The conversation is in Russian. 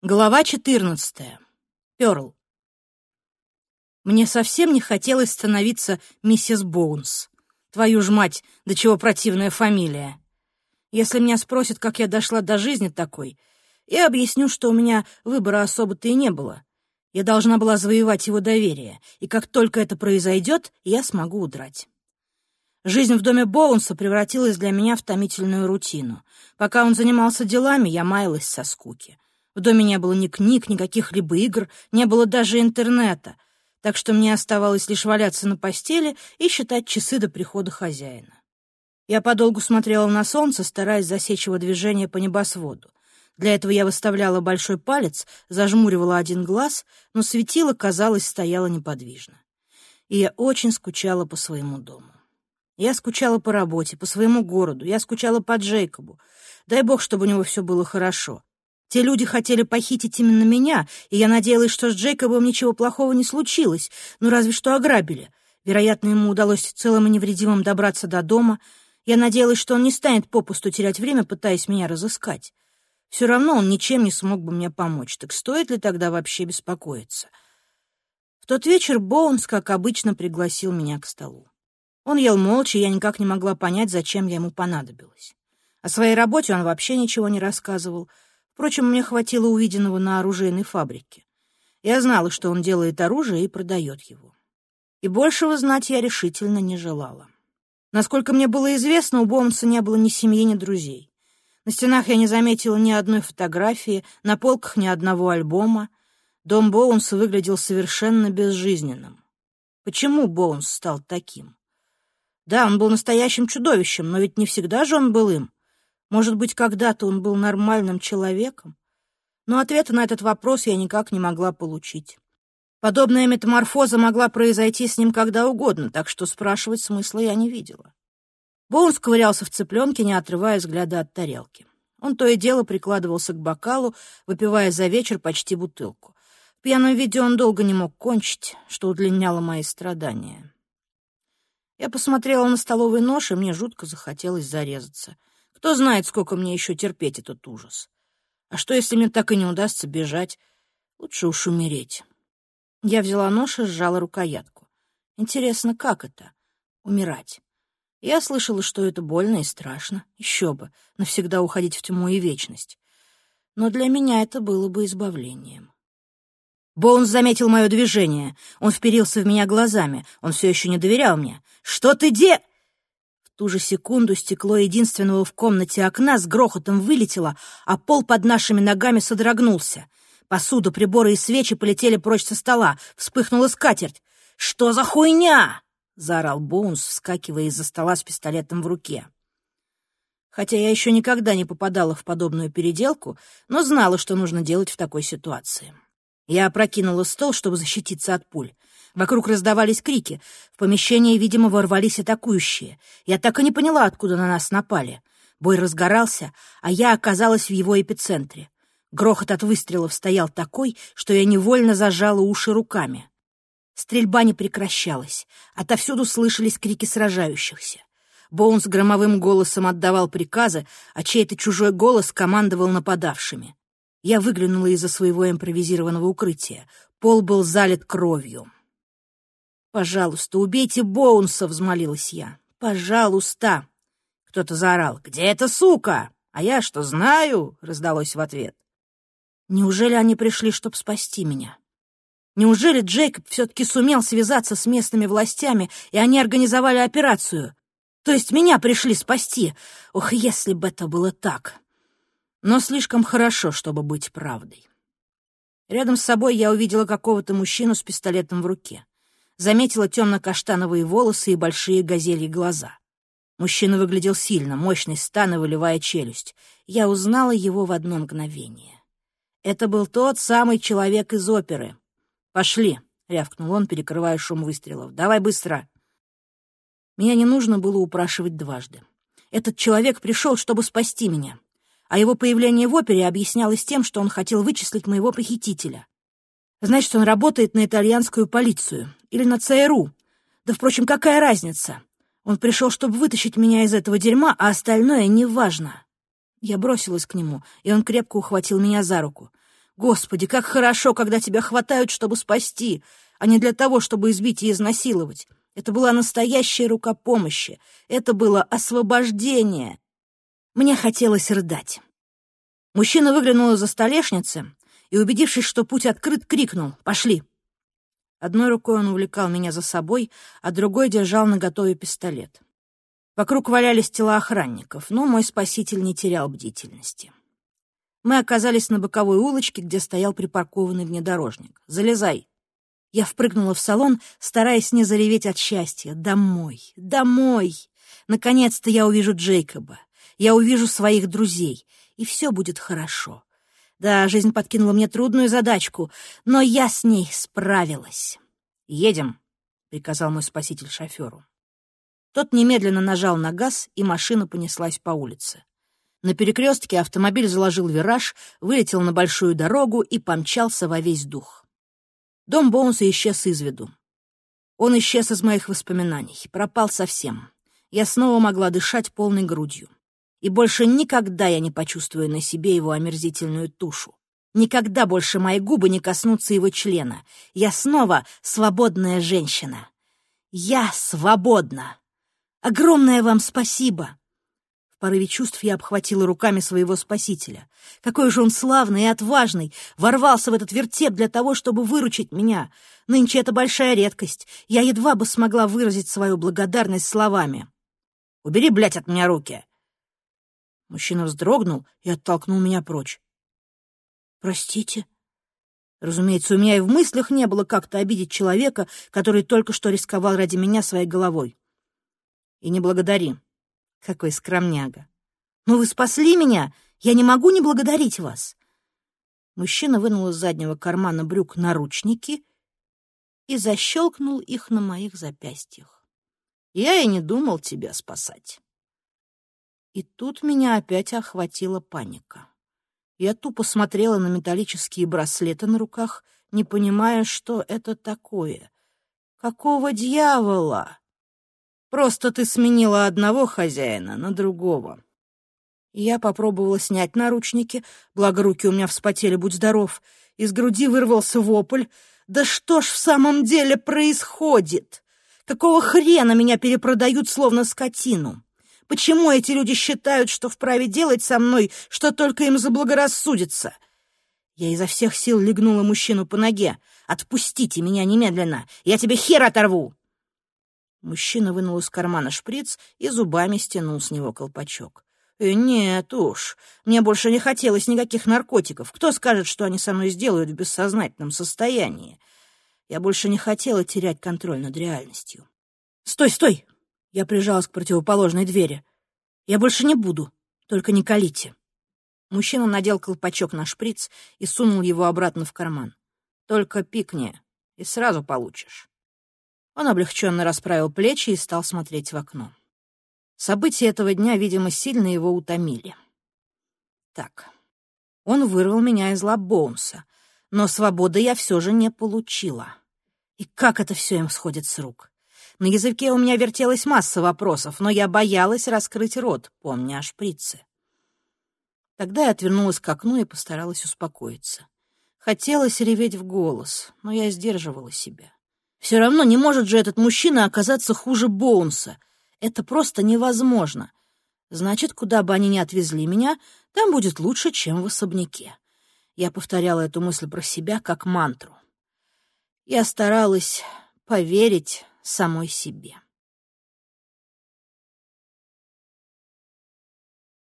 Глава 14. Пёрл. Мне совсем не хотелось становиться миссис Боунс. Твою ж мать, до чего противная фамилия. Если меня спросят, как я дошла до жизни такой, я объясню, что у меня выбора особо-то и не было. Я должна была завоевать его доверие, и как только это произойдет, я смогу удрать. Жизнь в доме Боунса превратилась для меня в томительную рутину. Пока он занимался делами, я маялась со скуки. В доме не было ни книг, ни каких-либо игр, не было даже интернета, так что мне оставалось лишь валяться на постели и считать часы до прихода хозяина. Я подолгу смотрела на солнце, стараясь засечь его движение по небосводу. Для этого я выставляла большой палец, зажмуривала один глаз, но светило, казалось, стояло неподвижно. И я очень скучала по своему дому. Я скучала по работе, по своему городу, я скучала по Джейкобу. Дай бог, чтобы у него все было хорошо. Те люди хотели похитить именно меня, и я надеялась, что с Джейкобом ничего плохого не случилось, ну разве что ограбили. Вероятно, ему удалось целым и невредимым добраться до дома. Я надеялась, что он не станет попусту терять время, пытаясь меня разыскать. Все равно он ничем не смог бы мне помочь, так стоит ли тогда вообще беспокоиться? В тот вечер Боунс, как обычно, пригласил меня к столу. Он ел молча, и я никак не могла понять, зачем я ему понадобилась. О своей работе он вообще ничего не рассказывал — Впрочем, мне хватило увиденного на оружейной фабрике. Я знала, что он делает оружие и продает его. И большего знать я решительно не желала. Насколько мне было известно, у Боунса не было ни семьи, ни друзей. На стенах я не заметила ни одной фотографии, на полках ни одного альбома. Дом Боунса выглядел совершенно безжизненным. Почему Боунс стал таким? Да, он был настоящим чудовищем, но ведь не всегда же он был им. Может быть, когда-то он был нормальным человеком? Но ответа на этот вопрос я никак не могла получить. Подобная метаморфоза могла произойти с ним когда угодно, так что спрашивать смысла я не видела. Боунс ковырялся в цыпленке, не отрывая взгляда от тарелки. Он то и дело прикладывался к бокалу, выпивая за вечер почти бутылку. В пьяном виде он долго не мог кончить, что удлиняло мои страдания. Я посмотрела на столовый нож, и мне жутко захотелось зарезаться — кто знает, сколько мне еще терпеть этот ужас. А что, если мне так и не удастся бежать? Лучше уж умереть. Я взяла нож и сжала рукоятку. Интересно, как это — умирать? Я слышала, что это больно и страшно. Еще бы, навсегда уходить в тьму и вечность. Но для меня это было бы избавлением. Боунс заметил мое движение. Он вперился в меня глазами. Он все еще не доверял мне. «Что ты де...» ту же секунду стекло единственного в комнате окна с грохотом вылетело, а пол под нашими ногами содрогнулся. Посуда, приборы и свечи полетели прочь со стола. Вспыхнула скатерть. «Что за хуйня?» — заорал Боунс, вскакивая из-за стола с пистолетом в руке. Хотя я еще никогда не попадала в подобную переделку, но знала, что нужно делать в такой ситуации. Я опрокинула стол, чтобы защититься от пуль. Вокруг раздавались крики. В помещение, видимо, ворвались атакующие. Я так и не поняла, откуда на нас напали. Бой разгорался, а я оказалась в его эпицентре. Грохот от выстрелов стоял такой, что я невольно зажала уши руками. Стрельба не прекращалась. Отовсюду слышались крики сражающихся. Боунс громовым голосом отдавал приказы, а чей-то чужой голос командовал нападавшими. Я выглянула из-за своего импровизированного укрытия. Пол был залит кровью. «Пожалуйста, убейте Боунса!» — взмолилась я. «Пожалуйста!» Кто-то заорал. «Где эта сука?» «А я что, знаю?» — раздалось в ответ. Неужели они пришли, чтобы спасти меня? Неужели Джейкоб все-таки сумел связаться с местными властями, и они организовали операцию? То есть меня пришли спасти? Ох, если бы это было так! Но слишком хорошо, чтобы быть правдой. Рядом с собой я увидела какого-то мужчину с пистолетом в руке заметила темно-каштановые волосы и большие газельи глаза. Мужчина выглядел сильно, мощный стан и выливая челюсть. Я узнала его в одно мгновение. Это был тот самый человек из оперы. «Пошли», — рявкнул он, перекрывая шум выстрелов. «Давай быстро». Меня не нужно было упрашивать дважды. Этот человек пришел, чтобы спасти меня. А его появление в опере объяснялось тем, что он хотел вычислить моего похитителя. Значит, он работает на итальянскую полицию или на ЦРУ. Да, впрочем, какая разница? Он пришел, чтобы вытащить меня из этого дерьма, а остальное неважно. Я бросилась к нему, и он крепко ухватил меня за руку. Господи, как хорошо, когда тебя хватают, чтобы спасти, а не для того, чтобы избить и изнасиловать. Это была настоящая рука помощи. Это было освобождение. Мне хотелось рыдать. Мужчина выглянул из-за столешницы и, убедившись, что путь открыт, крикнул «Пошли!». Одной рукой он увлекал меня за собой, а другой держал наготове пистолет. Вокруг валялись тела охранников, но мой спаситель не терял бдительности. Мы оказались на боковой улочке, где стоял припаркованный внедорожник. «Залезай!» Я впрыгнула в салон, стараясь не зареветь от счастья. «Домой! Домой! Наконец-то я увижу Джейкоба. Я увижу своих друзей, и все будет хорошо. Да, жизнь подкинула мне трудную задачку, но я с ней справилась. «Едем», — приказал мой спаситель шоферу. Тот немедленно нажал на газ, и машина понеслась по улице. На перекрестке автомобиль заложил вираж, вылетел на большую дорогу и помчался во весь дух. Дом Боунса исчез из виду. Он исчез из моих воспоминаний, пропал совсем. Я снова могла дышать полной грудью и больше никогда я не почувствую на себе его омерзительную тушу. Никогда больше мои губы не коснутся его члена. Я снова свободная женщина. Я свободна. Огромное вам спасибо. В порыве чувств я обхватила руками своего спасителя. Какой же он славный и отважный, ворвался в этот вертеп для того, чтобы выручить меня. Нынче это большая редкость. Я едва бы смогла выразить свою благодарность словами. «Убери, блядь, от меня руки!» Мужчина вздрогнул и оттолкнул меня прочь. «Простите?» Разумеется, у меня и в мыслях не было как-то обидеть человека, который только что рисковал ради меня своей головой. И не благодари. Какой скромняга. Но вы спасли меня! Я не могу не благодарить вас!» Мужчина вынул из заднего кармана брюк наручники и защелкнул их на моих запястьях. «Я и не думал тебя спасать». И тут меня опять охватила паника. Я тупо смотрела на металлические браслеты на руках, не понимая, что это такое. Какого дьявола? Просто ты сменила одного хозяина на другого. Я попробовала снять наручники, благо руки у меня вспотели, будь здоров. Из груди вырвался вопль. «Да что ж в самом деле происходит? Какого хрена меня перепродают, словно скотину?» Почему эти люди считают, что вправе делать со мной, что только им заблагорассудится? Я изо всех сил легнула мужчину по ноге. «Отпустите меня немедленно! Я тебе хер оторву!» Мужчина вынул из кармана шприц и зубами стянул с него колпачок. «Э, «Нет уж, мне больше не хотелось никаких наркотиков. Кто скажет, что они со мной сделают в бессознательном состоянии?» Я больше не хотела терять контроль над реальностью. «Стой, стой!» Я прижалась к противоположной двери. «Я больше не буду, только не колите». Мужчина надел колпачок на шприц и сунул его обратно в карман. «Только пикни, и сразу получишь». Он облегченно расправил плечи и стал смотреть в окно. События этого дня, видимо, сильно его утомили. Так, он вырвал меня из лап Боунса, но свободы я все же не получила. И как это все им сходит с рук? На языке у меня вертелась масса вопросов, но я боялась раскрыть рот, помня о шприце. Тогда я отвернулась к окну и постаралась успокоиться. Хотелось реветь в голос, но я сдерживала себя. Все равно не может же этот мужчина оказаться хуже Боунса. Это просто невозможно. Значит, куда бы они ни отвезли меня, там будет лучше, чем в особняке. Я повторяла эту мысль про себя как мантру. Я старалась поверить самой себе.